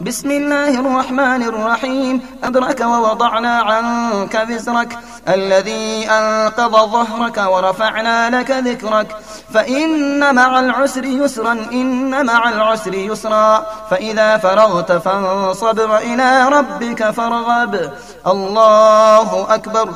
بسم الله الرحمن الرحيم. أدرك ووضعنا عنك بزرك الذي أنقض ظهرك ورفعنا لك ذكرك. فإن مع العسر يسرا إن مع العسر يسرا. فإذا فرغت فانصب إلى ربك فارغب. الله أكبر.